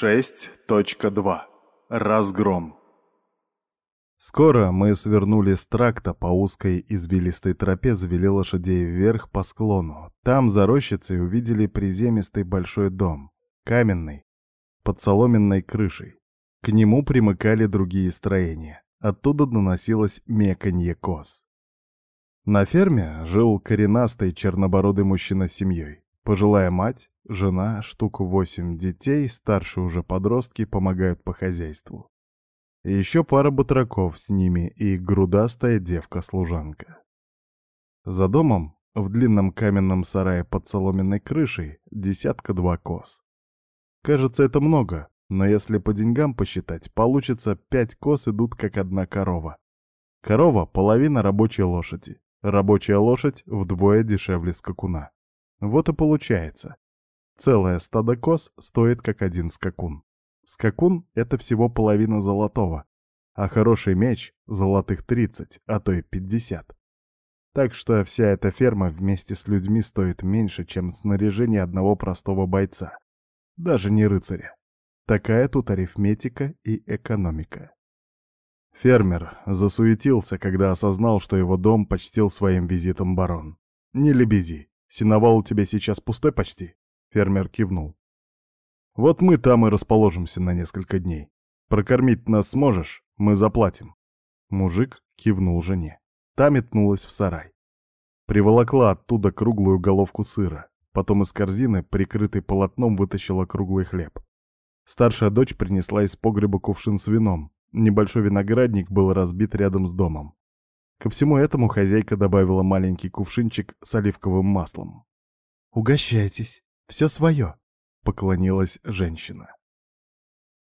6.2. Разгром. Скоро мы свернули с тракта по узкой извилистой тропе, завели лошадей вверх по склону. Там, за рощицей, увидели приземистый большой дом, каменный, под соломенной крышей. К нему примыкали другие строения. Оттуда доносилось меканье коз. На ферме жил коренастый чернобородый мужчина с семьей. Пожилая мать, жена, штук восемь детей, старшие уже подростки, помогают по хозяйству. Еще пара батраков с ними и грудастая девка-служанка. За домом, в длинном каменном сарае под соломенной крышей, десятка-два коз. Кажется, это много, но если по деньгам посчитать, получится пять коз идут как одна корова. Корова — половина рабочей лошади. Рабочая лошадь вдвое дешевле скакуна. Вот и получается. Целое стадо коз стоит как один скакун. Скакун — это всего половина золотого, а хороший меч — золотых 30, а то и 50. Так что вся эта ферма вместе с людьми стоит меньше, чем снаряжение одного простого бойца. Даже не рыцаря. Такая тут арифметика и экономика. Фермер засуетился, когда осознал, что его дом почтил своим визитом барон. Не лебези. Синовал у тебя сейчас пустой почти?» Фермер кивнул. «Вот мы там и расположимся на несколько дней. Прокормить нас сможешь? Мы заплатим». Мужик кивнул жене. Та метнулась в сарай. Приволокла оттуда круглую головку сыра. Потом из корзины, прикрытой полотном, вытащила круглый хлеб. Старшая дочь принесла из погреба кувшин с вином. Небольшой виноградник был разбит рядом с домом. Ко всему этому хозяйка добавила маленький кувшинчик с оливковым маслом. «Угощайтесь, все свое», — поклонилась женщина.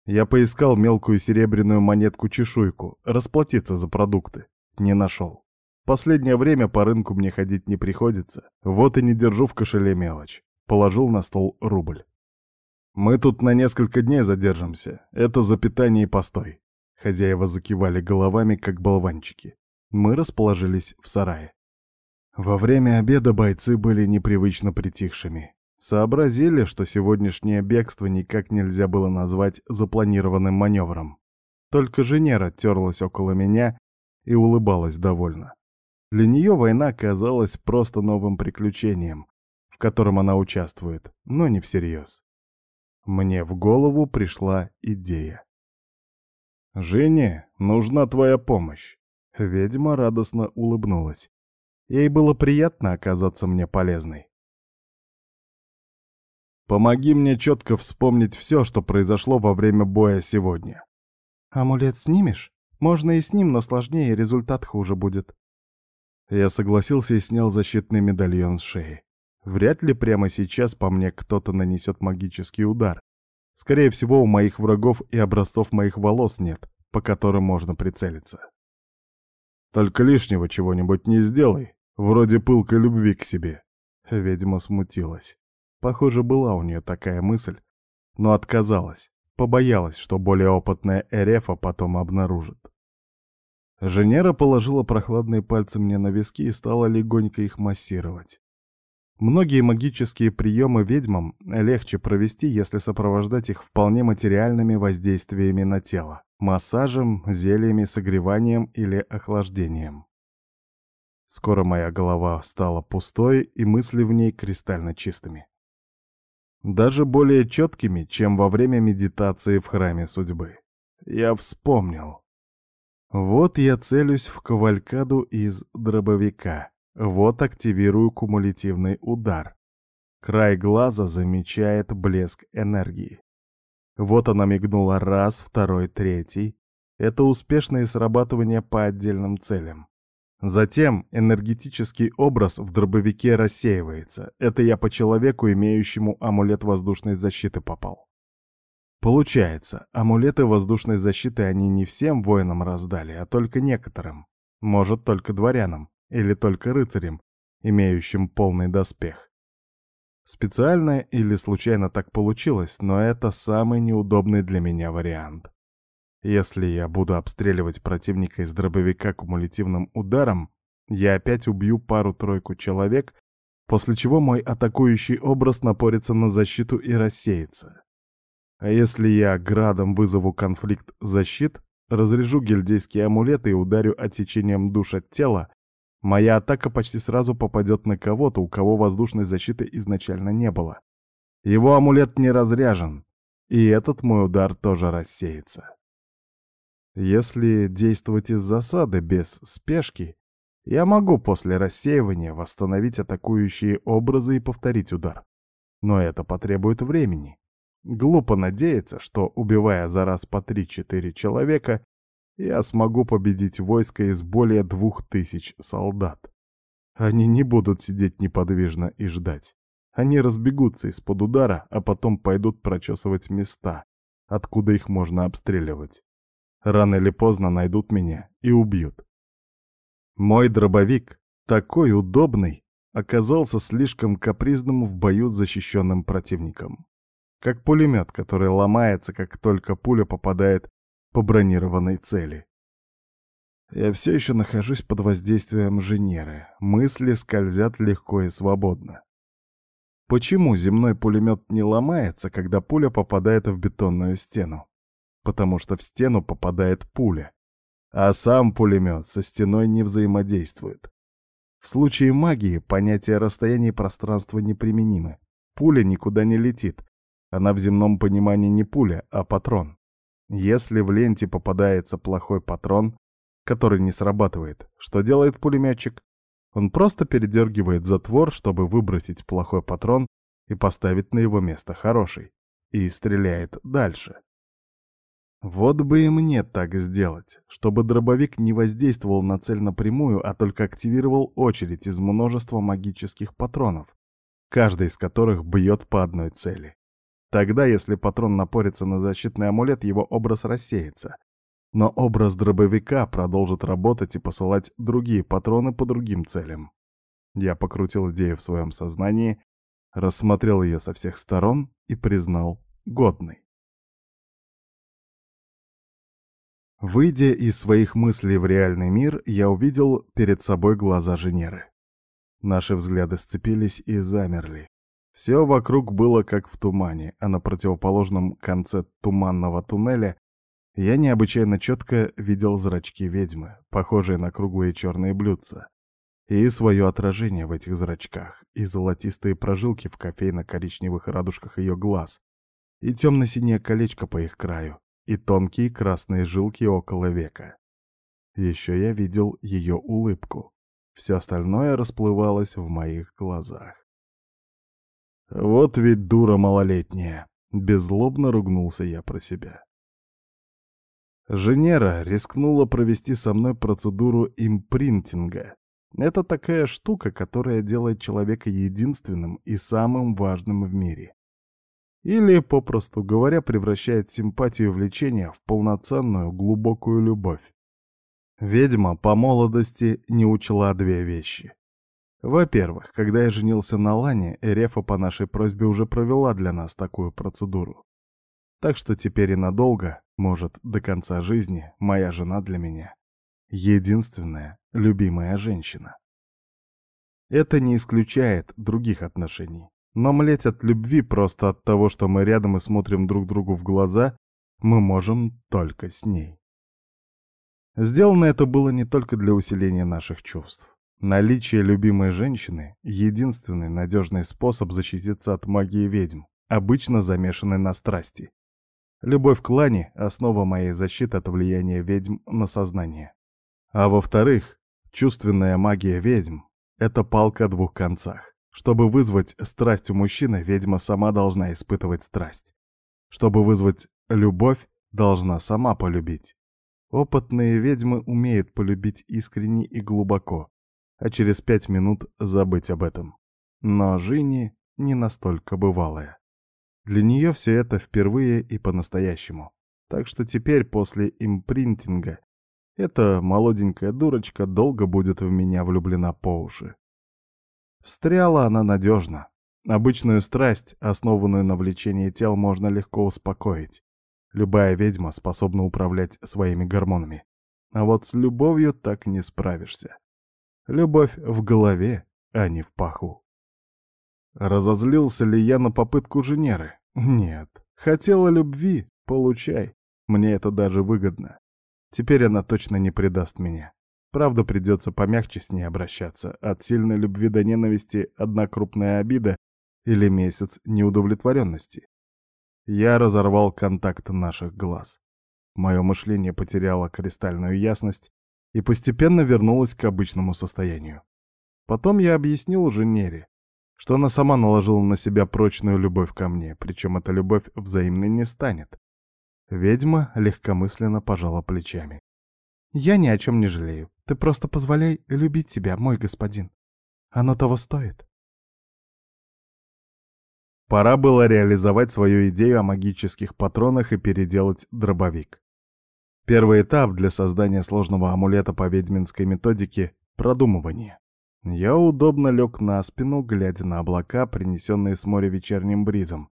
Я поискал мелкую серебряную монетку-чешуйку, расплатиться за продукты. Не нашел. Последнее время по рынку мне ходить не приходится, вот и не держу в кошеле мелочь. Положил на стол рубль. «Мы тут на несколько дней задержимся. Это за питание и постой». Хозяева закивали головами, как болванчики мы расположились в сарае. Во время обеда бойцы были непривычно притихшими. Сообразили, что сегодняшнее бегство никак нельзя было назвать запланированным маневром. Только Женера терлась около меня и улыбалась довольно. Для нее война казалась просто новым приключением, в котором она участвует, но не всерьез. Мне в голову пришла идея. «Жене, нужна твоя помощь. Ведьма радостно улыбнулась. Ей было приятно оказаться мне полезной. «Помоги мне четко вспомнить все, что произошло во время боя сегодня». «Амулет снимешь? Можно и с ним, но сложнее, результат хуже будет». Я согласился и снял защитный медальон с шеи. Вряд ли прямо сейчас по мне кто-то нанесет магический удар. Скорее всего, у моих врагов и образцов моих волос нет, по которым можно прицелиться. Только лишнего чего-нибудь не сделай, вроде пылкой любви к себе». Ведьма смутилась. Похоже, была у нее такая мысль, но отказалась, побоялась, что более опытная Эрефа потом обнаружит. Женера положила прохладные пальцы мне на виски и стала легонько их массировать. Многие магические приемы ведьмам легче провести, если сопровождать их вполне материальными воздействиями на тело массажем, зельями, согреванием или охлаждением. Скоро моя голова стала пустой, и мысли в ней кристально чистыми. Даже более четкими, чем во время медитации в храме судьбы. Я вспомнил. Вот я целюсь в кавалькаду из дробовика. Вот активирую кумулятивный удар. Край глаза замечает блеск энергии. Вот она мигнула раз, второй, третий. Это успешное срабатывание по отдельным целям. Затем энергетический образ в дробовике рассеивается. Это я по человеку, имеющему амулет воздушной защиты, попал. Получается, амулеты воздушной защиты они не всем воинам раздали, а только некоторым. Может, только дворянам или только рыцарям, имеющим полный доспех. Специально или случайно так получилось, но это самый неудобный для меня вариант. Если я буду обстреливать противника из дробовика кумулятивным ударом, я опять убью пару-тройку человек, после чего мой атакующий образ напорится на защиту и рассеется. А если я градом вызову конфликт защит, разряжу гильдейские амулеты и ударю отсечением душ от тела, моя атака почти сразу попадет на кого-то, у кого воздушной защиты изначально не было. Его амулет не разряжен, и этот мой удар тоже рассеется. Если действовать из засады без спешки, я могу после рассеивания восстановить атакующие образы и повторить удар. Но это потребует времени. Глупо надеяться, что, убивая за раз по 3-4 человека, я смогу победить войско из более двух тысяч солдат. Они не будут сидеть неподвижно и ждать. Они разбегутся из-под удара, а потом пойдут прочесывать места, откуда их можно обстреливать. Рано или поздно найдут меня и убьют. Мой дробовик, такой удобный, оказался слишком капризным в бою с защищенным противником. Как пулемет, который ломается, как только пуля попадает по бронированной цели. Я все еще нахожусь под воздействием Женеры. Мысли скользят легко и свободно. Почему земной пулемет не ломается, когда пуля попадает в бетонную стену? Потому что в стену попадает пуля, а сам пулемет со стеной не взаимодействует. В случае магии понятие расстояния и пространства неприменимы. Пуля никуда не летит. Она в земном понимании не пуля, а патрон. Если в ленте попадается плохой патрон, который не срабатывает, что делает пулеметчик? Он просто передергивает затвор, чтобы выбросить плохой патрон и поставить на его место хороший. И стреляет дальше. Вот бы и мне так сделать, чтобы дробовик не воздействовал на цель напрямую, а только активировал очередь из множества магических патронов, каждый из которых бьет по одной цели. Тогда, если патрон напорится на защитный амулет, его образ рассеется, но образ дробовика продолжит работать и посылать другие патроны по другим целям. Я покрутил идею в своем сознании, рассмотрел ее со всех сторон и признал годной. Выйдя из своих мыслей в реальный мир, я увидел перед собой глаза Женеры. Наши взгляды сцепились и замерли. Все вокруг было как в тумане, а на противоположном конце туманного туннеля я необычайно четко видел зрачки ведьмы, похожие на круглые черные блюдца, и свое отражение в этих зрачках, и золотистые прожилки в кофейно-коричневых радужках ее глаз, и темно-синее колечко по их краю, и тонкие красные жилки около века. Еще я видел ее улыбку. Все остальное расплывалось в моих глазах. Вот ведь дура малолетняя. Беззлобно ругнулся я про себя. Женера рискнула провести со мной процедуру импринтинга. Это такая штука, которая делает человека единственным и самым важным в мире. Или, попросту говоря, превращает симпатию и влечение в полноценную глубокую любовь. Ведьма по молодости не учла две вещи. Во-первых, когда я женился на Лане, Эрефа по нашей просьбе уже провела для нас такую процедуру. Так что теперь и надолго, может, до конца жизни, моя жена для меня единственная любимая женщина. Это не исключает других отношений. Но млеть от любви просто от того, что мы рядом и смотрим друг другу в глаза, мы можем только с ней. Сделано это было не только для усиления наших чувств. Наличие любимой женщины — единственный надежный способ защититься от магии ведьм, обычно замешанной на страсти. Любовь к клане — основа моей защиты от влияния ведьм на сознание. А во-вторых, чувственная магия ведьм — это палка о двух концах. Чтобы вызвать страсть у мужчины, ведьма сама должна испытывать страсть. Чтобы вызвать любовь, должна сама полюбить. Опытные ведьмы умеют полюбить искренне и глубоко, а через пять минут забыть об этом. Но Жини не настолько бывалая. Для нее все это впервые и по-настоящему. Так что теперь, после импринтинга, эта молоденькая дурочка долго будет в меня влюблена по уши. Встряла она надежно. Обычную страсть, основанную на влечении тел, можно легко успокоить. Любая ведьма способна управлять своими гормонами. А вот с любовью так не справишься. Любовь в голове, а не в паху. Разозлился ли я на попытку Женеры? Нет. Хотела любви? Получай. Мне это даже выгодно. Теперь она точно не предаст меня. Правда, придется помягче с ней обращаться. От сильной любви до ненависти одна крупная обида или месяц неудовлетворенности. Я разорвал контакт наших глаз. Мое мышление потеряло кристальную ясность и постепенно вернулось к обычному состоянию. Потом я объяснил Женере, что она сама наложила на себя прочную любовь ко мне, причем эта любовь взаимной не станет. Ведьма легкомысленно пожала плечами. «Я ни о чем не жалею. Ты просто позволяй любить тебя, мой господин. Оно того стоит». Пора было реализовать свою идею о магических патронах и переделать дробовик. Первый этап для создания сложного амулета по ведьминской методике — продумывание. Я удобно лег на спину, глядя на облака, принесенные с моря вечерним бризом,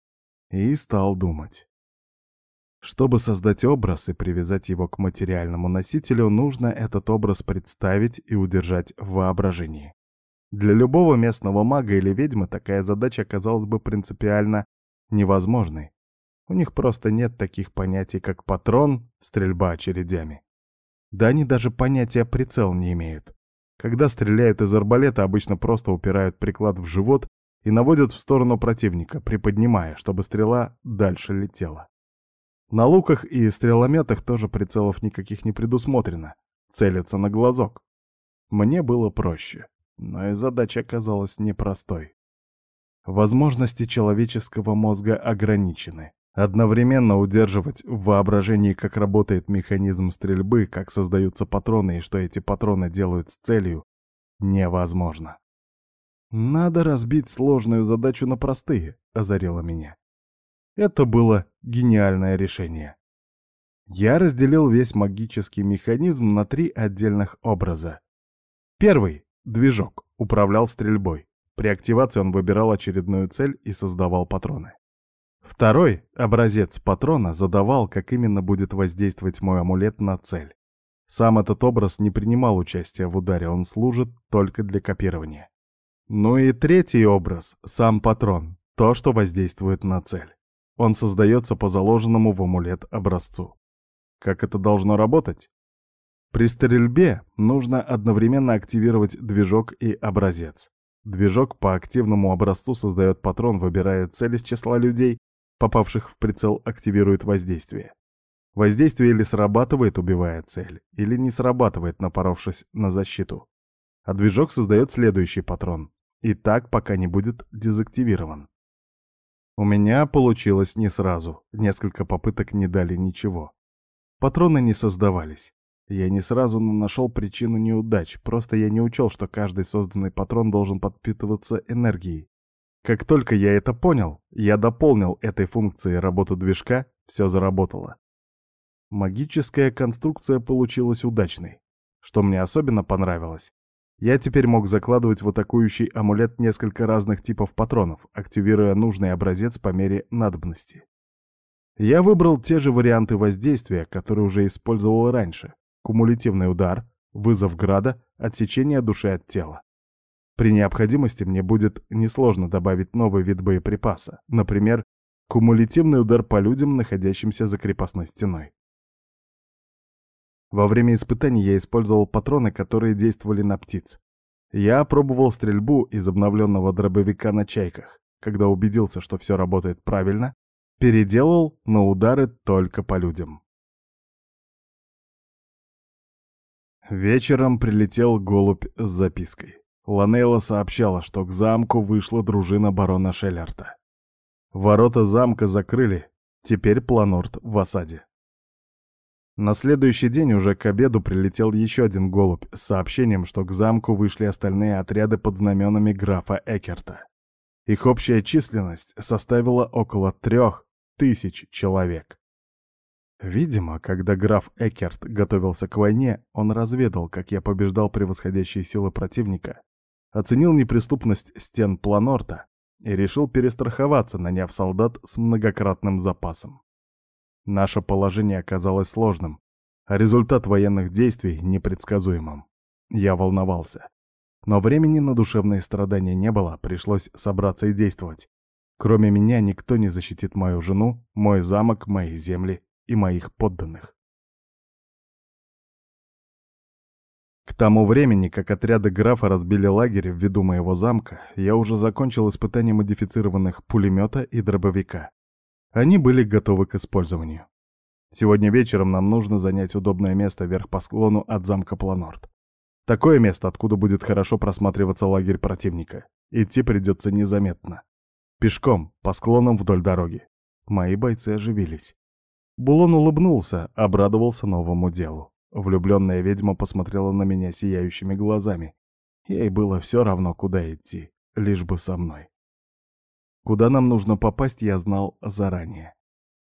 и стал думать. Чтобы создать образ и привязать его к материальному носителю, нужно этот образ представить и удержать в воображении. Для любого местного мага или ведьмы такая задача оказалась бы принципиально невозможной. У них просто нет таких понятий, как патрон, стрельба очередями. Да они даже понятия прицел не имеют. Когда стреляют из арбалета, обычно просто упирают приклад в живот и наводят в сторону противника, приподнимая, чтобы стрела дальше летела. На луках и стрелометах тоже прицелов никаких не предусмотрено. Целятся на глазок. Мне было проще. Но и задача оказалась непростой. Возможности человеческого мозга ограничены. Одновременно удерживать в воображении, как работает механизм стрельбы, как создаются патроны и что эти патроны делают с целью, невозможно. «Надо разбить сложную задачу на простые», — озарило меня. Это было гениальное решение. Я разделил весь магический механизм на три отдельных образа. Первый Движок. Управлял стрельбой. При активации он выбирал очередную цель и создавал патроны. Второй, образец патрона, задавал, как именно будет воздействовать мой амулет на цель. Сам этот образ не принимал участия в ударе, он служит только для копирования. Ну и третий образ, сам патрон, то, что воздействует на цель. Он создается по заложенному в амулет образцу. Как это должно работать? При стрельбе нужно одновременно активировать движок и образец. Движок по активному образцу создает патрон, выбирая цель из числа людей, попавших в прицел, активирует воздействие. Воздействие или срабатывает, убивая цель, или не срабатывает, напоровшись на защиту. А движок создает следующий патрон. И так, пока не будет дезактивирован. У меня получилось не сразу. Несколько попыток не дали ничего. Патроны не создавались. Я не сразу нашел причину неудач, просто я не учел, что каждый созданный патрон должен подпитываться энергией. Как только я это понял, я дополнил этой функцией работу движка, все заработало. Магическая конструкция получилась удачной. Что мне особенно понравилось, я теперь мог закладывать в атакующий амулет несколько разных типов патронов, активируя нужный образец по мере надобности. Я выбрал те же варианты воздействия, которые уже использовал раньше кумулятивный удар, вызов града, отсечение души от тела. При необходимости мне будет несложно добавить новый вид боеприпаса, например, кумулятивный удар по людям, находящимся за крепостной стеной. Во время испытаний я использовал патроны, которые действовали на птиц. Я опробовал стрельбу из обновленного дробовика на чайках. Когда убедился, что все работает правильно, переделал на удары только по людям. Вечером прилетел голубь с запиской. Ланейла сообщала, что к замку вышла дружина барона Шеллерта. Ворота замка закрыли, теперь Планорт в осаде. На следующий день уже к обеду прилетел еще один голубь с сообщением, что к замку вышли остальные отряды под знаменами графа Экерта. Их общая численность составила около трех тысяч человек. Видимо, когда граф Экерт готовился к войне, он разведал, как я побеждал превосходящие силы противника, оценил неприступность стен Планорта и решил перестраховаться, наняв солдат с многократным запасом. Наше положение оказалось сложным, а результат военных действий непредсказуемым. Я волновался. Но времени на душевные страдания не было, пришлось собраться и действовать. Кроме меня никто не защитит мою жену, мой замок, мои земли и моих подданных. К тому времени, как отряды графа разбили лагерь в виду моего замка, я уже закончил испытание модифицированных пулемета и дробовика. Они были готовы к использованию. Сегодня вечером нам нужно занять удобное место вверх по склону от замка Планорд. Такое место, откуда будет хорошо просматриваться лагерь противника. Идти придется незаметно. Пешком, по склонам вдоль дороги. Мои бойцы оживились. Булон улыбнулся, обрадовался новому делу. Влюбленная ведьма посмотрела на меня сияющими глазами. Ей было все равно, куда идти, лишь бы со мной. Куда нам нужно попасть, я знал заранее.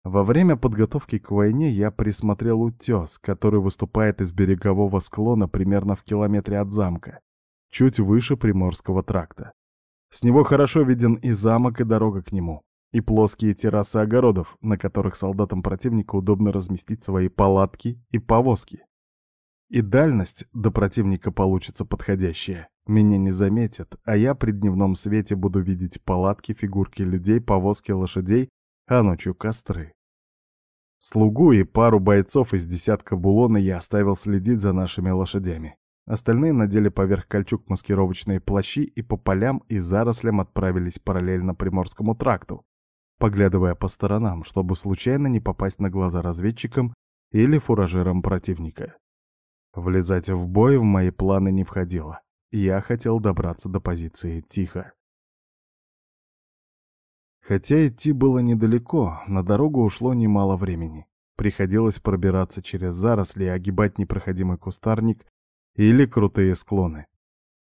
Во время подготовки к войне я присмотрел утес, который выступает из берегового склона примерно в километре от замка, чуть выше Приморского тракта. С него хорошо виден и замок, и дорога к нему, и плоские террасы огородов, на которых солдатам противника удобно разместить свои палатки и повозки. И дальность до противника получится подходящая. Меня не заметят, а я при дневном свете буду видеть палатки, фигурки людей, повозки лошадей, а ночью костры. Слугу и пару бойцов из десятка булона я оставил следить за нашими лошадями. Остальные надели поверх кольчуг маскировочные плащи и по полям и зарослям отправились параллельно Приморскому тракту, поглядывая по сторонам, чтобы случайно не попасть на глаза разведчикам или фуражерам противника. Влезать в бой в мои планы не входило. Я хотел добраться до позиции тихо. Хотя идти было недалеко, на дорогу ушло немало времени. Приходилось пробираться через заросли и огибать непроходимый кустарник или крутые склоны.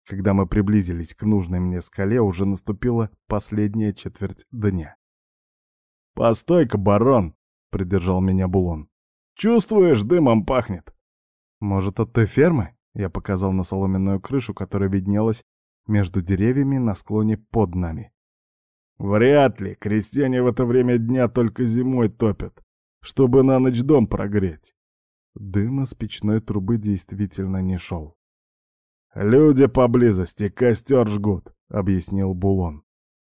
Когда мы приблизились к нужной мне скале, уже наступила последняя четверть дня. «Постой-ка, барон!» — придержал меня Булон. «Чувствуешь, дымом пахнет!» «Может, от той фермы?» — я показал на соломенную крышу, которая виднелась между деревьями на склоне под нами. «Вряд ли. Крестьяне в это время дня только зимой топят, чтобы на ночь дом прогреть. Дым из печной трубы действительно не шел. «Люди поблизости, костер жгут», — объяснил Булон.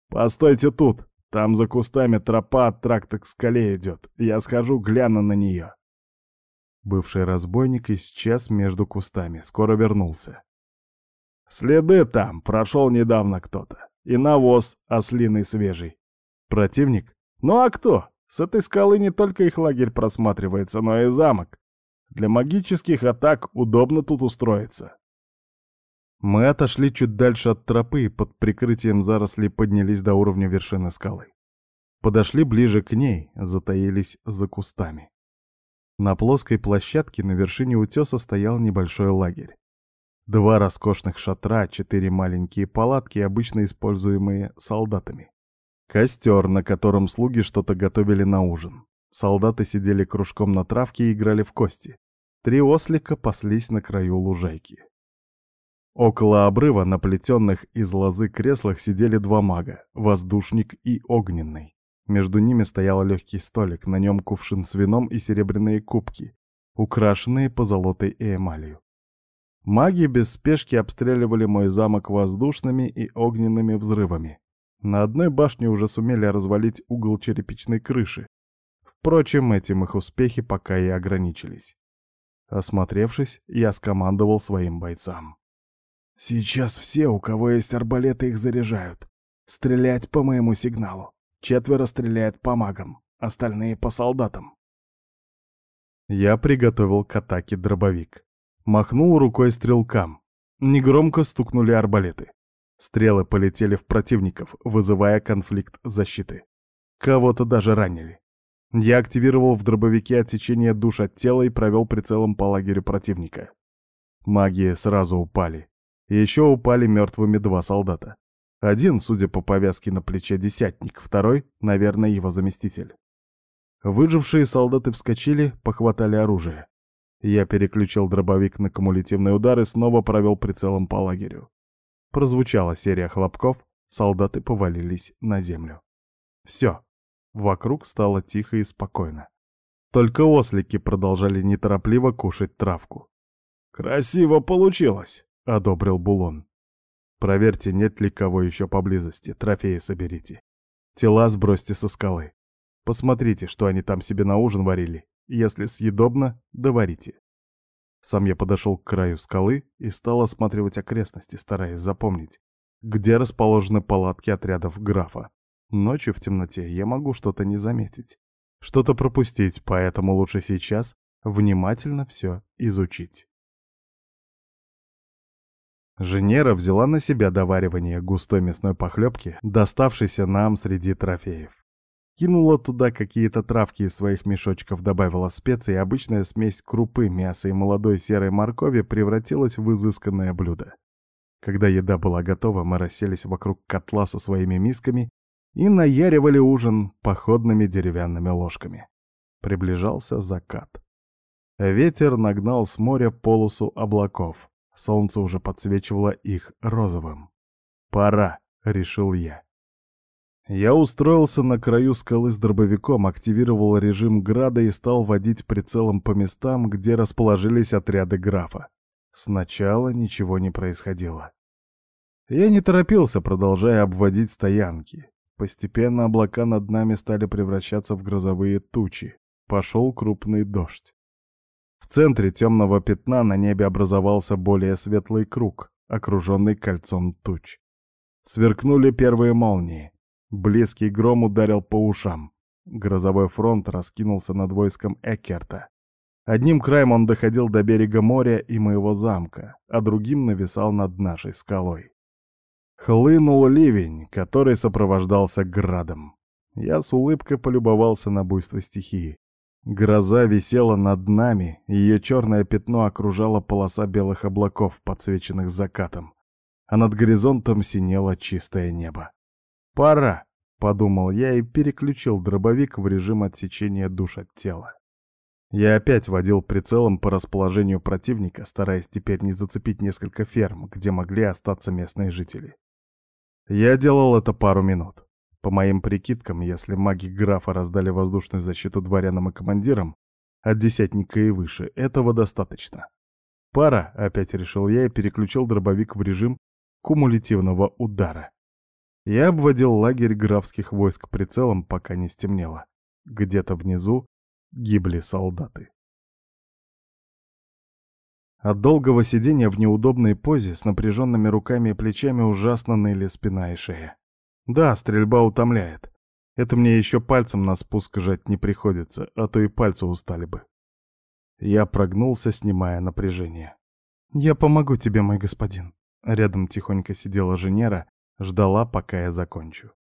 «Постойте тут, там за кустами тропа от тракта к скале идет. Я схожу, гляну на нее». Бывший разбойник исчез между кустами, скоро вернулся. «Следы там, прошел недавно кто-то. И навоз ослиный свежий. Противник? Ну а кто? С этой скалы не только их лагерь просматривается, но и замок. Для магических атак удобно тут устроиться. Мы отошли чуть дальше от тропы и под прикрытием зарослей поднялись до уровня вершины скалы. Подошли ближе к ней, затаились за кустами. На плоской площадке на вершине утеса стоял небольшой лагерь. Два роскошных шатра, четыре маленькие палатки, обычно используемые солдатами. Костер, на котором слуги что-то готовили на ужин. Солдаты сидели кружком на травке и играли в кости. Три ослика паслись на краю лужайки. Около обрыва на плетенных из лозы креслах сидели два мага — воздушник и огненный. Между ними стоял легкий столик, на нем кувшин с вином и серебряные кубки, украшенные позолотой и эмалью. Маги без спешки обстреливали мой замок воздушными и огненными взрывами. На одной башне уже сумели развалить угол черепичной крыши, Впрочем, этим их успехи пока и ограничились. Осмотревшись, я скомандовал своим бойцам. «Сейчас все, у кого есть арбалеты, их заряжают. Стрелять по моему сигналу. Четверо стреляют по магам, остальные по солдатам». Я приготовил к атаке дробовик. Махнул рукой стрелкам. Негромко стукнули арбалеты. Стрелы полетели в противников, вызывая конфликт защиты. Кого-то даже ранили. Я активировал в дробовике отсечение душ от тела и провел прицелом по лагерю противника. Маги сразу упали. Еще упали мертвыми два солдата. Один, судя по повязке на плече, десятник, второй, наверное, его заместитель. Выжившие солдаты вскочили, похватали оружие. Я переключил дробовик на кумулятивный удар и снова провел прицелом по лагерю. Прозвучала серия хлопков, солдаты повалились на землю. Все. Вокруг стало тихо и спокойно. Только ослики продолжали неторопливо кушать травку. «Красиво получилось!» — одобрил Булон. «Проверьте, нет ли кого еще поблизости, трофеи соберите. Тела сбросьте со скалы. Посмотрите, что они там себе на ужин варили. Если съедобно, доварите. Сам я подошел к краю скалы и стал осматривать окрестности, стараясь запомнить, где расположены палатки отрядов графа. Ночью в темноте я могу что-то не заметить, что-то пропустить, поэтому лучше сейчас внимательно все изучить. Женера взяла на себя доваривание густой мясной похлебки, доставшейся нам среди трофеев. Кинула туда какие-то травки из своих мешочков, добавила специи, и обычная смесь крупы, мяса и молодой серой моркови превратилась в изысканное блюдо. Когда еда была готова, мы расселись вокруг котла со своими мисками и наяривали ужин походными деревянными ложками. Приближался закат. Ветер нагнал с моря полосу облаков. Солнце уже подсвечивало их розовым. «Пора», — решил я. Я устроился на краю скалы с дробовиком, активировал режим града и стал водить прицелом по местам, где расположились отряды графа. Сначала ничего не происходило. Я не торопился, продолжая обводить стоянки. Постепенно облака над нами стали превращаться в грозовые тучи. Пошел крупный дождь. В центре темного пятна на небе образовался более светлый круг, окруженный кольцом туч. Сверкнули первые молнии. Близкий гром ударил по ушам. Грозовой фронт раскинулся над войском Эккерта. Одним краем он доходил до берега моря и моего замка, а другим нависал над нашей скалой. Хлынул ливень, который сопровождался градом. Я с улыбкой полюбовался на буйство стихии. Гроза висела над нами, ее черное пятно окружала полоса белых облаков, подсвеченных закатом, а над горизонтом синело чистое небо. «Пора!» — подумал я и переключил дробовик в режим отсечения душ от тела. Я опять водил прицелом по расположению противника, стараясь теперь не зацепить несколько ферм, где могли остаться местные жители. Я делал это пару минут. По моим прикидкам, если маги графа раздали воздушную защиту дворянам и командирам, от десятника и выше, этого достаточно. Пара, опять решил я и переключил дробовик в режим кумулятивного удара. Я обводил лагерь графских войск прицелом, пока не стемнело. Где-то внизу гибли солдаты. От долгого сидения в неудобной позе с напряженными руками и плечами ужасно ныли спина и шея. Да, стрельба утомляет. Это мне еще пальцем на спуск жать не приходится, а то и пальцы устали бы. Я прогнулся, снимая напряжение. «Я помогу тебе, мой господин». Рядом тихонько сидела Женера, ждала, пока я закончу.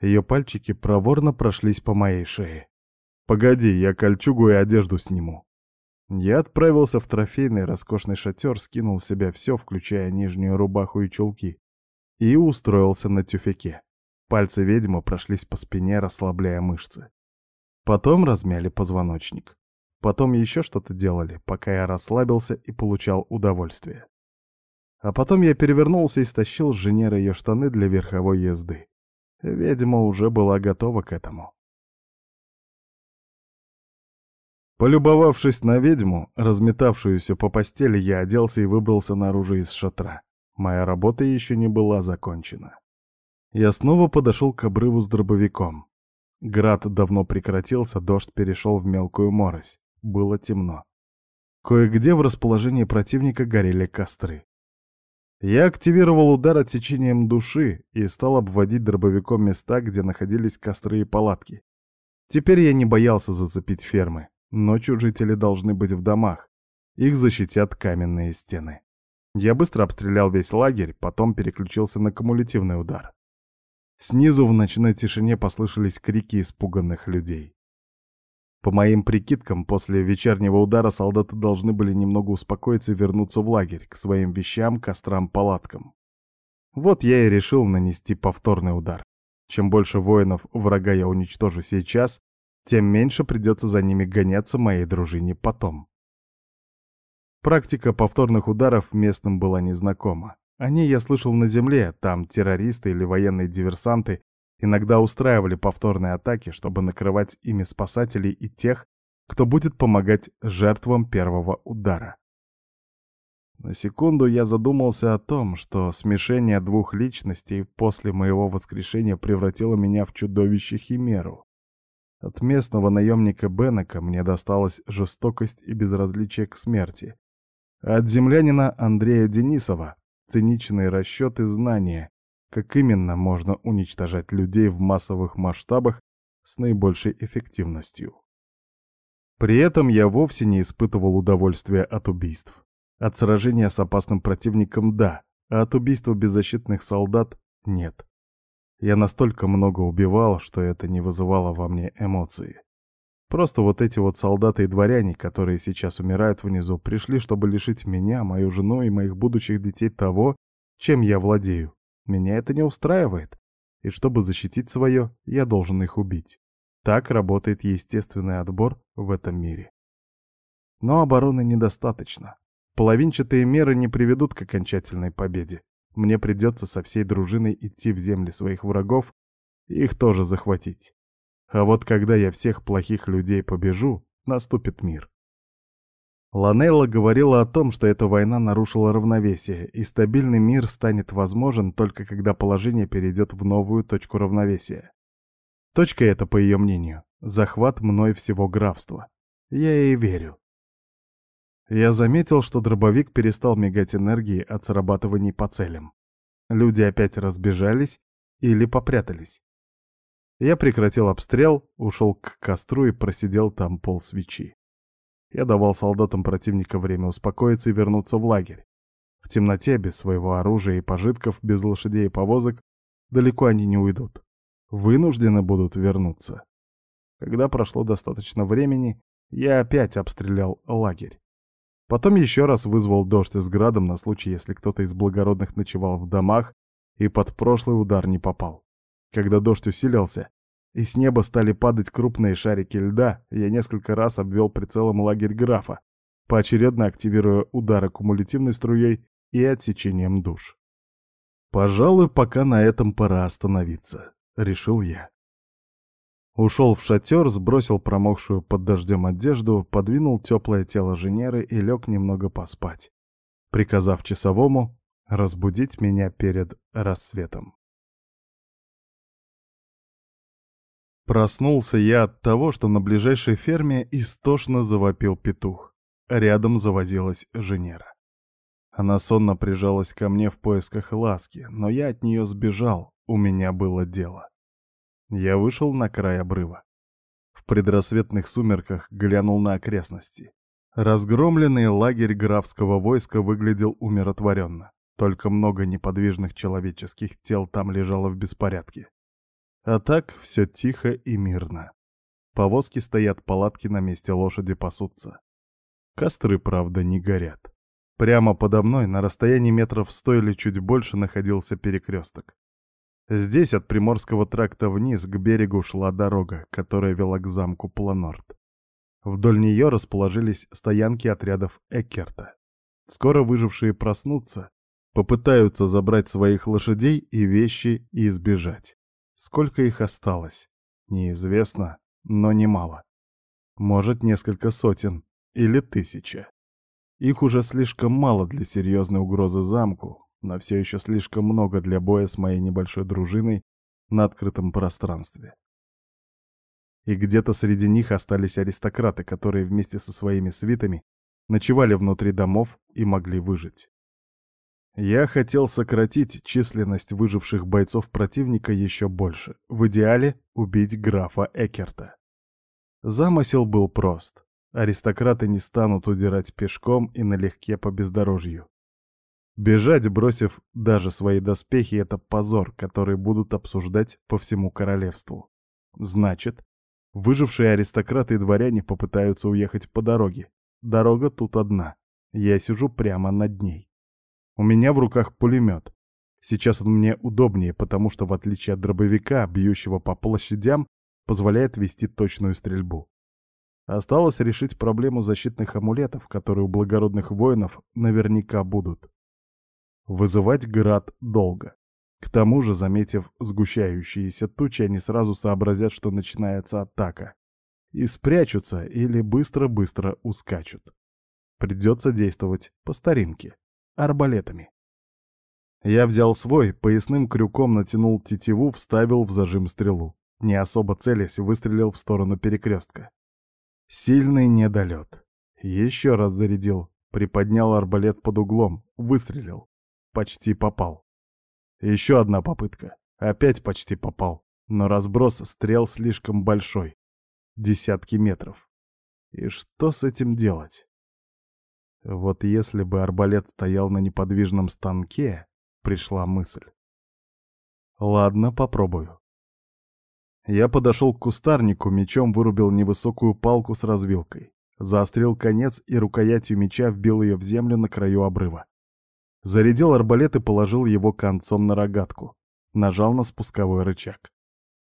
Ее пальчики проворно прошлись по моей шее. «Погоди, я кольчугу и одежду сниму». Я отправился в трофейный роскошный шатер, скинул с себя все, включая нижнюю рубаху и чулки, и устроился на тюфяке. Пальцы ведьмы прошлись по спине, расслабляя мышцы. Потом размяли позвоночник. Потом еще что-то делали, пока я расслабился и получал удовольствие. А потом я перевернулся и стащил с Женеры ее штаны для верховой езды. Ведьма уже была готова к этому. Полюбовавшись на ведьму, разметавшуюся по постели, я оделся и выбрался наружу из шатра. Моя работа еще не была закончена. Я снова подошел к обрыву с дробовиком. Град давно прекратился, дождь перешел в мелкую морось. Было темно. Кое-где в расположении противника горели костры. Я активировал удар отсечением души и стал обводить дробовиком места, где находились костры и палатки. Теперь я не боялся зацепить фермы. Ночью жители должны быть в домах. Их защитят каменные стены. Я быстро обстрелял весь лагерь, потом переключился на кумулятивный удар. Снизу в ночной тишине послышались крики испуганных людей. По моим прикидкам, после вечернего удара солдаты должны были немного успокоиться и вернуться в лагерь, к своим вещам, кострам, палаткам. Вот я и решил нанести повторный удар. Чем больше воинов врага я уничтожу сейчас, тем меньше придется за ними гоняться моей дружине потом. Практика повторных ударов местным была незнакома. Они я слышал на земле, там террористы или военные диверсанты иногда устраивали повторные атаки, чтобы накрывать ими спасателей и тех, кто будет помогать жертвам первого удара. На секунду я задумался о том, что смешение двух личностей после моего воскрешения превратило меня в чудовище-химеру. От местного наемника Беннека мне досталась жестокость и безразличие к смерти. От землянина Андрея Денисова — циничные расчеты знания, как именно можно уничтожать людей в массовых масштабах с наибольшей эффективностью. При этом я вовсе не испытывал удовольствия от убийств. От сражения с опасным противником — да, а от убийства беззащитных солдат — нет. Я настолько много убивал, что это не вызывало во мне эмоции. Просто вот эти вот солдаты и дворяне, которые сейчас умирают внизу, пришли, чтобы лишить меня, мою жену и моих будущих детей того, чем я владею. Меня это не устраивает. И чтобы защитить свое, я должен их убить. Так работает естественный отбор в этом мире. Но обороны недостаточно. Половинчатые меры не приведут к окончательной победе. Мне придется со всей дружиной идти в земли своих врагов и их тоже захватить. А вот когда я всех плохих людей побежу, наступит мир. Ланелла говорила о том, что эта война нарушила равновесие, и стабильный мир станет возможен только когда положение перейдет в новую точку равновесия. Точка эта, по ее мнению, захват мной всего графства. Я ей верю. Я заметил, что дробовик перестал мигать энергией от срабатываний по целям. Люди опять разбежались или попрятались. Я прекратил обстрел, ушел к костру и просидел там пол свечи. Я давал солдатам противника время успокоиться и вернуться в лагерь. В темноте, без своего оружия и пожитков, без лошадей и повозок, далеко они не уйдут. Вынуждены будут вернуться. Когда прошло достаточно времени, я опять обстрелял лагерь. Потом еще раз вызвал дождь с градом на случай, если кто-то из благородных ночевал в домах и под прошлый удар не попал. Когда дождь усилился, и с неба стали падать крупные шарики льда, я несколько раз обвел прицелом лагерь графа, поочередно активируя удары кумулятивной струей и отсечением душ. «Пожалуй, пока на этом пора остановиться», — решил я. Ушел в шатер, сбросил промокшую под дождем одежду, подвинул теплое тело Женеры и лег немного поспать, приказав часовому разбудить меня перед рассветом. Проснулся я от того, что на ближайшей ферме истошно завопил петух. Рядом завозилась Женера. Она сонно прижалась ко мне в поисках ласки, но я от нее сбежал, у меня было дело. Я вышел на край обрыва. В предрассветных сумерках глянул на окрестности. Разгромленный лагерь графского войска выглядел умиротворенно. Только много неподвижных человеческих тел там лежало в беспорядке. А так все тихо и мирно. Повозки стоят, палатки на месте, лошади пасутся. Костры, правда, не горят. Прямо подо мной, на расстоянии метров сто или чуть больше, находился перекресток. Здесь от Приморского тракта вниз к берегу шла дорога, которая вела к замку Планорт. Вдоль нее расположились стоянки отрядов Эккерта. Скоро выжившие проснутся, попытаются забрать своих лошадей и вещи и избежать. Сколько их осталось? Неизвестно, но немало. Может, несколько сотен или тысяча. Их уже слишком мало для серьезной угрозы замку, но все еще слишком много для боя с моей небольшой дружиной на открытом пространстве. И где-то среди них остались аристократы, которые вместе со своими свитами ночевали внутри домов и могли выжить. Я хотел сократить численность выживших бойцов противника еще больше, в идеале убить графа Экерта. Замысел был прост. Аристократы не станут удирать пешком и налегке по бездорожью. Бежать, бросив даже свои доспехи, это позор, который будут обсуждать по всему королевству. Значит, выжившие аристократы и дворяне попытаются уехать по дороге. Дорога тут одна. Я сижу прямо над ней. У меня в руках пулемет. Сейчас он мне удобнее, потому что, в отличие от дробовика, бьющего по площадям, позволяет вести точную стрельбу. Осталось решить проблему защитных амулетов, которые у благородных воинов наверняка будут. Вызывать град долго. К тому же, заметив сгущающиеся тучи, они сразу сообразят, что начинается атака. И спрячутся или быстро-быстро ускачут. Придется действовать по старинке. Арбалетами. Я взял свой, поясным крюком натянул тетиву, вставил в зажим стрелу. Не особо целясь, выстрелил в сторону перекрестка. Сильный недолет. Еще раз зарядил, приподнял арбалет под углом, выстрелил. Почти попал. Еще одна попытка. Опять почти попал. Но разброс стрел слишком большой. Десятки метров. И что с этим делать? Вот если бы арбалет стоял на неподвижном станке, пришла мысль. Ладно, попробую. Я подошел к кустарнику, мечом вырубил невысокую палку с развилкой. Заострил конец и рукоятью меча вбил ее в землю на краю обрыва. Зарядил арбалет и положил его концом на рогатку. Нажал на спусковой рычаг.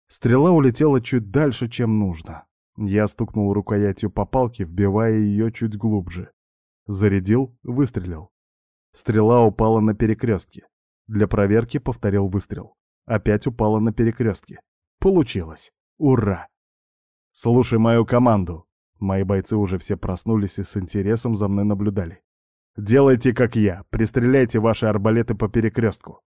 Стрела улетела чуть дальше, чем нужно. Я стукнул рукоятью по палке, вбивая ее чуть глубже. Зарядил, выстрелил. Стрела упала на перекрестке. Для проверки повторил выстрел. Опять упала на перекрестке. Получилось. Ура! Слушай мою команду. Мои бойцы уже все проснулись и с интересом за мной наблюдали. Делайте, как я. Пристреляйте ваши арбалеты по перекрестку.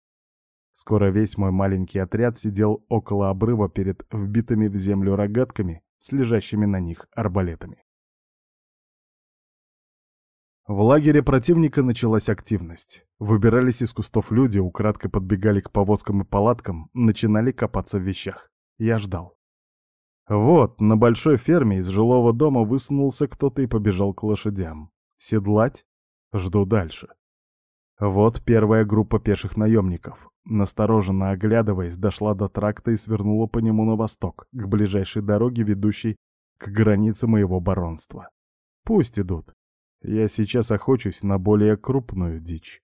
Скоро весь мой маленький отряд сидел около обрыва перед вбитыми в землю рогатками с лежащими на них арбалетами. В лагере противника началась активность. Выбирались из кустов люди, украдкой подбегали к повозкам и палаткам, начинали копаться в вещах. Я ждал. Вот, на большой ферме из жилого дома высунулся кто-то и побежал к лошадям. Седлать? Жду дальше. Вот первая группа пеших наемников. Настороженно оглядываясь, дошла до тракта и свернула по нему на восток, к ближайшей дороге, ведущей к границе моего баронства. Пусть идут. Я сейчас охочусь на более крупную дичь.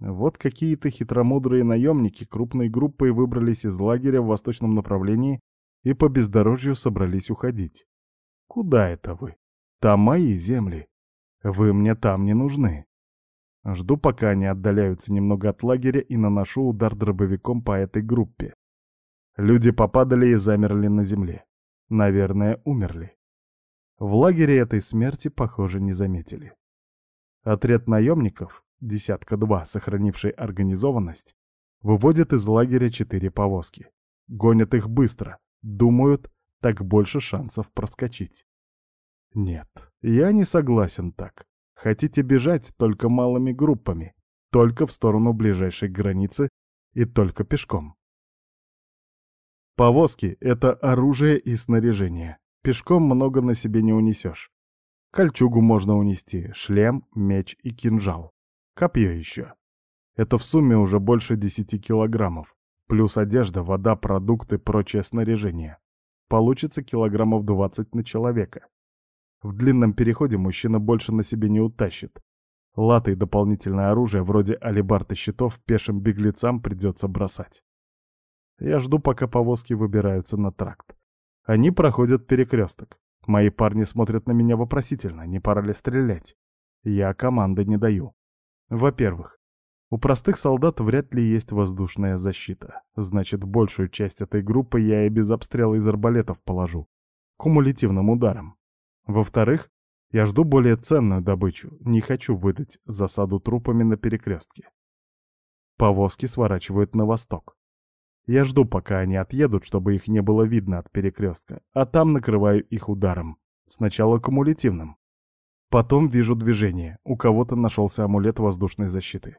Вот какие-то хитромудрые наемники крупной группой выбрались из лагеря в восточном направлении и по бездорожью собрались уходить. Куда это вы? Там мои земли. Вы мне там не нужны. Жду, пока они отдаляются немного от лагеря и наношу удар дробовиком по этой группе. Люди попадали и замерли на земле. Наверное, умерли. В лагере этой смерти, похоже, не заметили. Отряд наемников, десятка-два, сохранивший организованность, выводит из лагеря четыре повозки. Гонят их быстро, думают, так больше шансов проскочить. Нет, я не согласен так. Хотите бежать только малыми группами, только в сторону ближайшей границы и только пешком. Повозки — это оружие и снаряжение. Пешком много на себе не унесешь. Кольчугу можно унести, шлем, меч и кинжал. Копье еще. Это в сумме уже больше 10 килограммов. Плюс одежда, вода, продукты, прочее снаряжение. Получится килограммов 20 на человека. В длинном переходе мужчина больше на себе не утащит. Латы и дополнительное оружие, вроде алибард и щитов, пешим беглецам придется бросать. Я жду, пока повозки выбираются на тракт. Они проходят перекресток. Мои парни смотрят на меня вопросительно, не пора ли стрелять. Я команды не даю. Во-первых, у простых солдат вряд ли есть воздушная защита. Значит, большую часть этой группы я и без обстрела из арбалетов положу. Кумулятивным ударом. Во-вторых, я жду более ценную добычу, не хочу выдать засаду трупами на перекрестке. Повозки сворачивают на восток. Я жду, пока они отъедут, чтобы их не было видно от перекрестка, а там накрываю их ударом. Сначала кумулятивным. Потом вижу движение. У кого-то нашелся амулет воздушной защиты.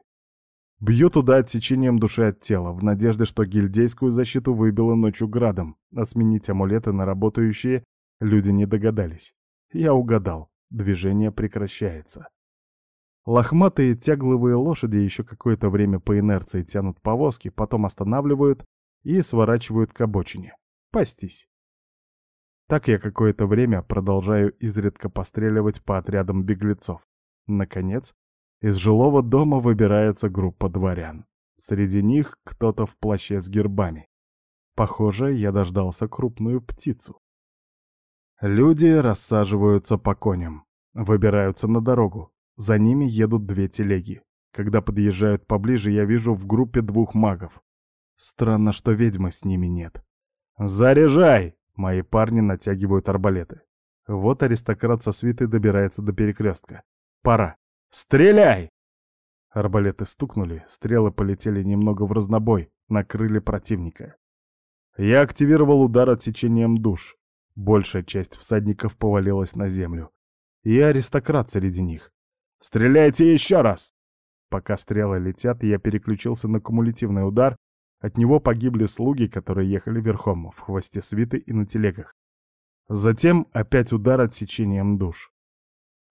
Бью туда отсечением души от тела, в надежде, что гильдейскую защиту выбило ночью градом, а сменить амулеты на работающие люди не догадались. Я угадал. Движение прекращается. Лохматые тягловые лошади еще какое-то время по инерции тянут повозки, потом останавливают и сворачивают к обочине. Пастись. Так я какое-то время продолжаю изредка постреливать по отрядам беглецов. Наконец, из жилого дома выбирается группа дворян. Среди них кто-то в плаще с гербами. Похоже, я дождался крупную птицу. Люди рассаживаются по коням, выбираются на дорогу. За ними едут две телеги. Когда подъезжают поближе, я вижу в группе двух магов. Странно, что ведьмы с ними нет. «Заряжай!» Мои парни натягивают арбалеты. Вот аристократ со свитой добирается до перекрестка. «Пора! Стреляй!» Арбалеты стукнули, стрелы полетели немного в разнобой, накрыли противника. Я активировал удар отсечением душ. Большая часть всадников повалилась на землю. И аристократ среди них. «Стреляйте еще раз!» Пока стрелы летят, я переключился на кумулятивный удар. От него погибли слуги, которые ехали верхом, в хвосте свиты и на телегах. Затем опять удар отсечением душ.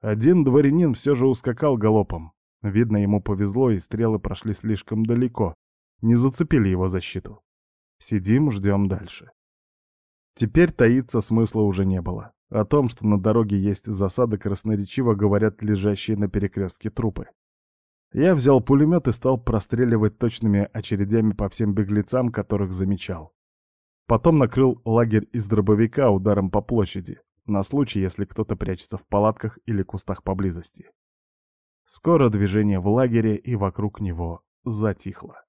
Один дворянин все же ускакал галопом. Видно, ему повезло, и стрелы прошли слишком далеко. Не зацепили его защиту. Сидим, ждем дальше. Теперь таиться смысла уже не было. О том, что на дороге есть засада, красноречиво говорят лежащие на перекрестке трупы. Я взял пулемет и стал простреливать точными очередями по всем беглецам, которых замечал. Потом накрыл лагерь из дробовика ударом по площади, на случай, если кто-то прячется в палатках или кустах поблизости. Скоро движение в лагере и вокруг него затихло.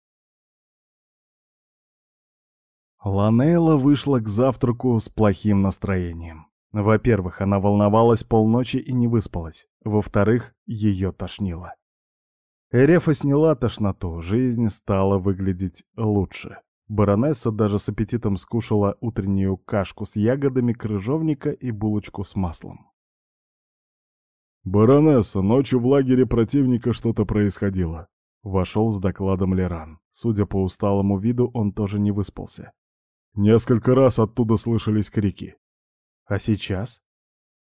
Ланейла вышла к завтраку с плохим настроением. Во-первых, она волновалась полночи и не выспалась. Во-вторых, ее тошнило. Эрефа сняла тошноту, жизнь стала выглядеть лучше. Баронесса даже с аппетитом скушала утреннюю кашку с ягодами крыжовника и булочку с маслом. «Баронесса, ночью в лагере противника что-то происходило», — вошел с докладом Леран. Судя по усталому виду, он тоже не выспался. Несколько раз оттуда слышались крики. «А сейчас?»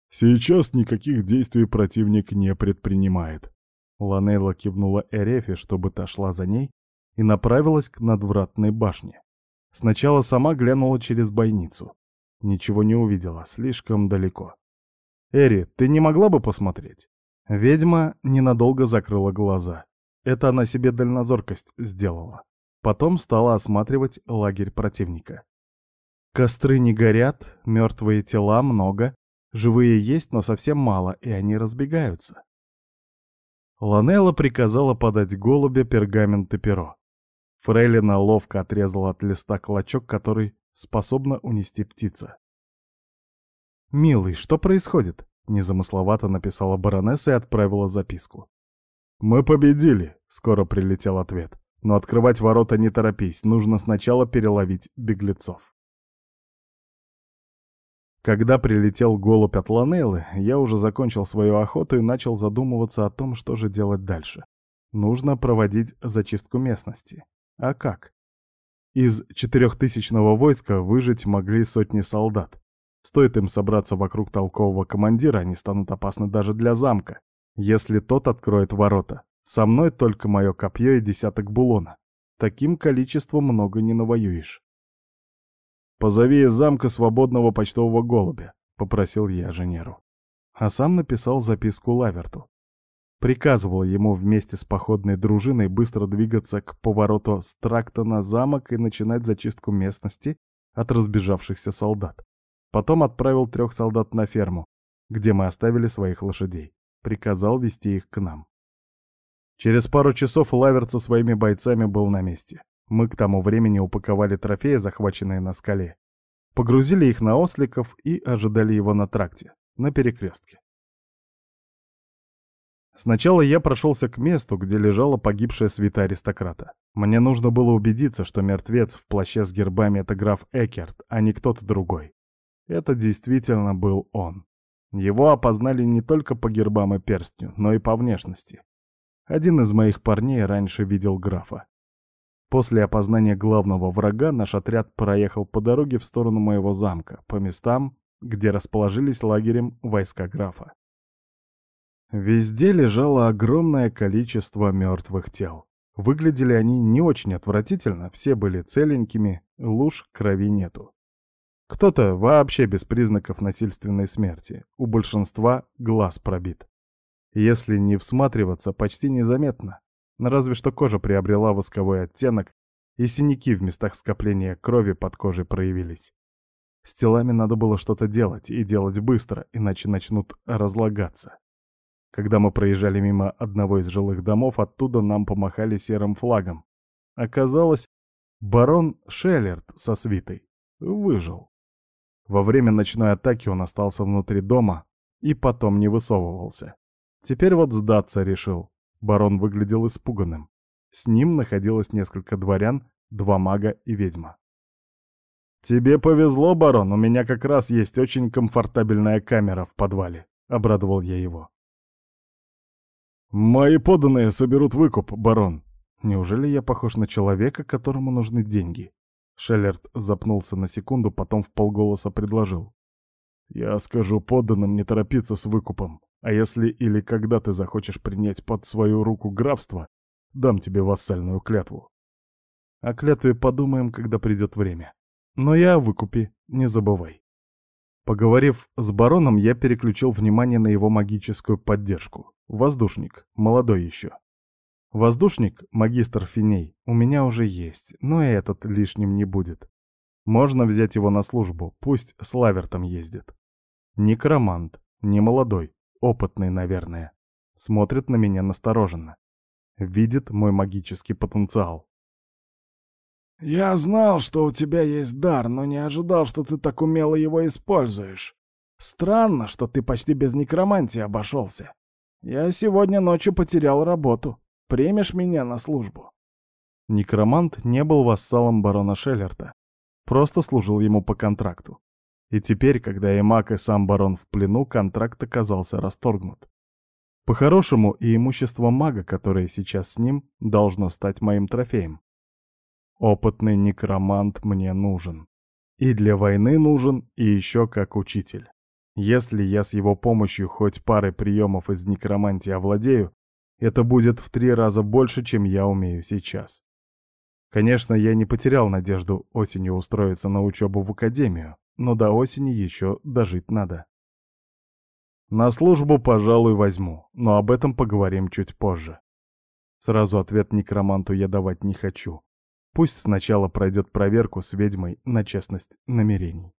«Сейчас никаких действий противник не предпринимает». Ланейла кивнула Эрефе, чтобы та шла за ней, и направилась к надвратной башне. Сначала сама глянула через бойницу. Ничего не увидела, слишком далеко. «Эри, ты не могла бы посмотреть?» Ведьма ненадолго закрыла глаза. Это она себе дальнозоркость сделала. Потом стала осматривать лагерь противника. Костры не горят, мертвые тела много, живые есть, но совсем мало, и они разбегаются. Ланелла приказала подать голубя пергамент и перо. Фрейлина ловко отрезала от листа клочок, который способна унести птица. «Милый, что происходит?» — незамысловато написала баронесса и отправила записку. «Мы победили», — скоро прилетел ответ. «Но открывать ворота не торопись, нужно сначала переловить беглецов». Когда прилетел голубь от Ланеллы, я уже закончил свою охоту и начал задумываться о том, что же делать дальше. Нужно проводить зачистку местности. А как? Из четырехтысячного войска выжить могли сотни солдат. Стоит им собраться вокруг толкового командира, они станут опасны даже для замка, если тот откроет ворота. Со мной только мое копье и десяток булона. Таким количеством много не навоюешь. «Позови из замка свободного почтового голубя», — попросил я инженеру. А сам написал записку Лаверту. Приказывал ему вместе с походной дружиной быстро двигаться к повороту с тракта на замок и начинать зачистку местности от разбежавшихся солдат. Потом отправил трех солдат на ферму, где мы оставили своих лошадей. Приказал вести их к нам. Через пару часов Лаверт со своими бойцами был на месте. Мы к тому времени упаковали трофеи, захваченные на скале, погрузили их на осликов и ожидали его на тракте, на перекрестке. Сначала я прошелся к месту, где лежала погибшая свита аристократа. Мне нужно было убедиться, что мертвец в плаще с гербами — это граф Экерт, а не кто-то другой. Это действительно был он. Его опознали не только по гербам и перстню, но и по внешности. Один из моих парней раньше видел графа. После опознания главного врага наш отряд проехал по дороге в сторону моего замка, по местам, где расположились лагерем войска графа. Везде лежало огромное количество мертвых тел. Выглядели они не очень отвратительно, все были целенькими, луж крови нету. Кто-то вообще без признаков насильственной смерти, у большинства глаз пробит. Если не всматриваться, почти незаметно. Разве что кожа приобрела восковой оттенок, и синяки в местах скопления крови под кожей проявились. С телами надо было что-то делать, и делать быстро, иначе начнут разлагаться. Когда мы проезжали мимо одного из жилых домов, оттуда нам помахали серым флагом. Оказалось, барон Шеллерт со свитой выжил. Во время ночной атаки он остался внутри дома и потом не высовывался. Теперь вот сдаться решил. Барон выглядел испуганным. С ним находилось несколько дворян, два мага и ведьма. «Тебе повезло, барон, у меня как раз есть очень комфортабельная камера в подвале», — обрадовал я его. «Мои подданные соберут выкуп, барон». Неужели я похож на человека, которому нужны деньги? Шеллерт запнулся на секунду, потом в полголоса предложил. «Я скажу подданным не торопиться с выкупом, а если или когда ты захочешь принять под свою руку графство, дам тебе вассальную клятву». О клятве подумаем, когда придет время. Но я о выкупе не забывай. Поговорив с бароном, я переключил внимание на его магическую поддержку. Воздушник, молодой еще. Воздушник, магистр Финей, у меня уже есть, но и этот лишним не будет. Можно взять его на службу, пусть с Лавертом ездит. Некромант, не молодой, опытный, наверное. Смотрит на меня настороженно. Видит мой магический потенциал. «Я знал, что у тебя есть дар, но не ожидал, что ты так умело его используешь. Странно, что ты почти без некромантии обошелся. Я сегодня ночью потерял работу. Примешь меня на службу?» Некромант не был вассалом барона Шеллерта, просто служил ему по контракту. И теперь, когда и маг, и сам барон в плену, контракт оказался расторгнут. По-хорошему, и имущество мага, которое сейчас с ним, должно стать моим трофеем. Опытный некромант мне нужен. И для войны нужен, и еще как учитель. Если я с его помощью хоть парой приемов из некромантии овладею, это будет в три раза больше, чем я умею сейчас. Конечно, я не потерял надежду осенью устроиться на учебу в академию, но до осени еще дожить надо. На службу, пожалуй, возьму, но об этом поговорим чуть позже. Сразу ответ некроманту я давать не хочу. Пусть сначала пройдет проверку с ведьмой на честность намерений.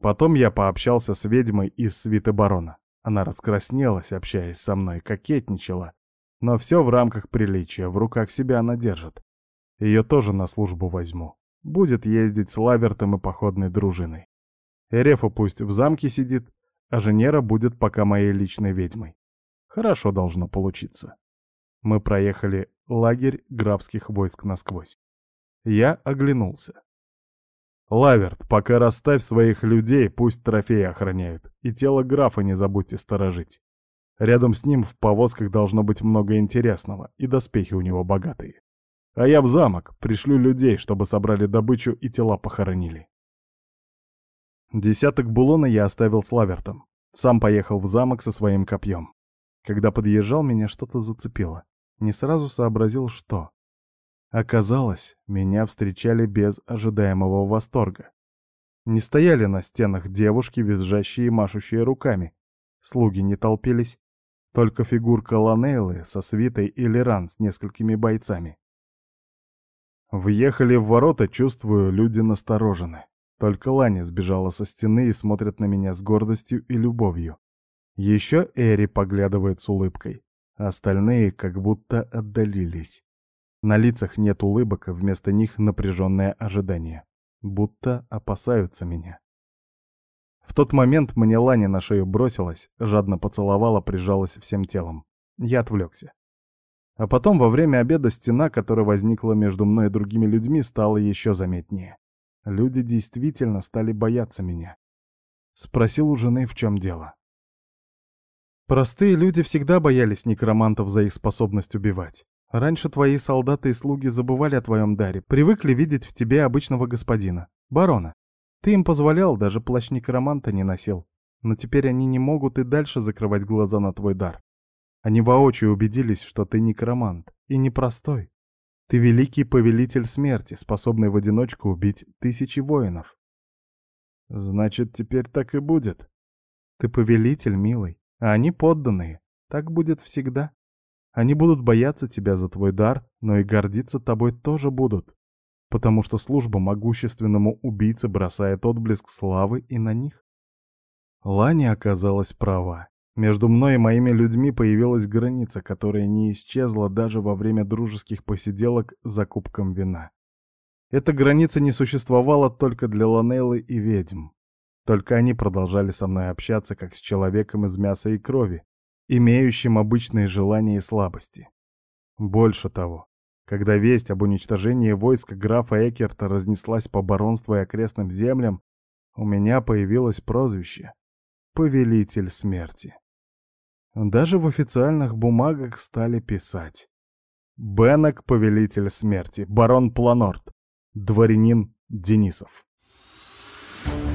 Потом я пообщался с ведьмой из свиты барона. Она раскраснелась, общаясь со мной, кокетничала. Но все в рамках приличия, в руках себя она держит. Ее тоже на службу возьму. Будет ездить с Лавертом и походной дружиной. Эрефа пусть в замке сидит, а Женера будет пока моей личной ведьмой. Хорошо должно получиться. Мы проехали лагерь графских войск насквозь. Я оглянулся. «Лаверт, пока расставь своих людей, пусть трофеи охраняют, и тело графа не забудьте сторожить. Рядом с ним в повозках должно быть много интересного, и доспехи у него богатые. А я в замок, пришлю людей, чтобы собрали добычу и тела похоронили». Десяток булона я оставил с Лавертом. Сам поехал в замок со своим копьем. Когда подъезжал, меня что-то зацепило. Не сразу сообразил, что. Оказалось, меня встречали без ожидаемого восторга. Не стояли на стенах девушки, визжащие и машущие руками. Слуги не толпились. Только фигурка Ланейлы со свитой и Леран с несколькими бойцами. Въехали в ворота, чувствую, люди насторожены. Только Ланя сбежала со стены и смотрит на меня с гордостью и любовью. Еще Эри поглядывает с улыбкой. Остальные как будто отдалились. На лицах нет улыбок, вместо них напряженное ожидание. Будто опасаются меня. В тот момент мне Ланя на шею бросилась, жадно поцеловала, прижалась всем телом. Я отвлекся. А потом во время обеда стена, которая возникла между мной и другими людьми, стала еще заметнее. Люди действительно стали бояться меня. Спросил у жены, в чем дело. Простые люди всегда боялись некромантов за их способность убивать. Раньше твои солдаты и слуги забывали о твоем даре, привыкли видеть в тебе обычного господина, барона. Ты им позволял, даже плащ некроманта не носил. Но теперь они не могут и дальше закрывать глаза на твой дар. Они воочию убедились, что ты некромант, и непростой. Ты великий повелитель смерти, способный в одиночку убить тысячи воинов. Значит, теперь так и будет. Ты повелитель, милый, а они подданные. Так будет всегда. Они будут бояться тебя за твой дар, но и гордиться тобой тоже будут, потому что служба могущественному убийце бросает отблеск славы и на них. Ланя оказалась права. Между мной и моими людьми появилась граница, которая не исчезла даже во время дружеских посиделок за кубком вина. Эта граница не существовала только для Ланеллы и ведьм. Только они продолжали со мной общаться, как с человеком из мяса и крови, имеющим обычные желания и слабости. Больше того, когда весть об уничтожении войск графа Экерта разнеслась по баронству и окрестным землям, у меня появилось прозвище «Повелитель смерти». Даже в официальных бумагах стали писать. Бенок — повелитель смерти, барон Планорт, дворянин Денисов. Thank you.